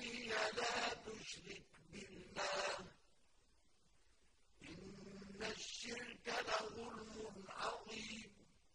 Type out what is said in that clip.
بين ذلك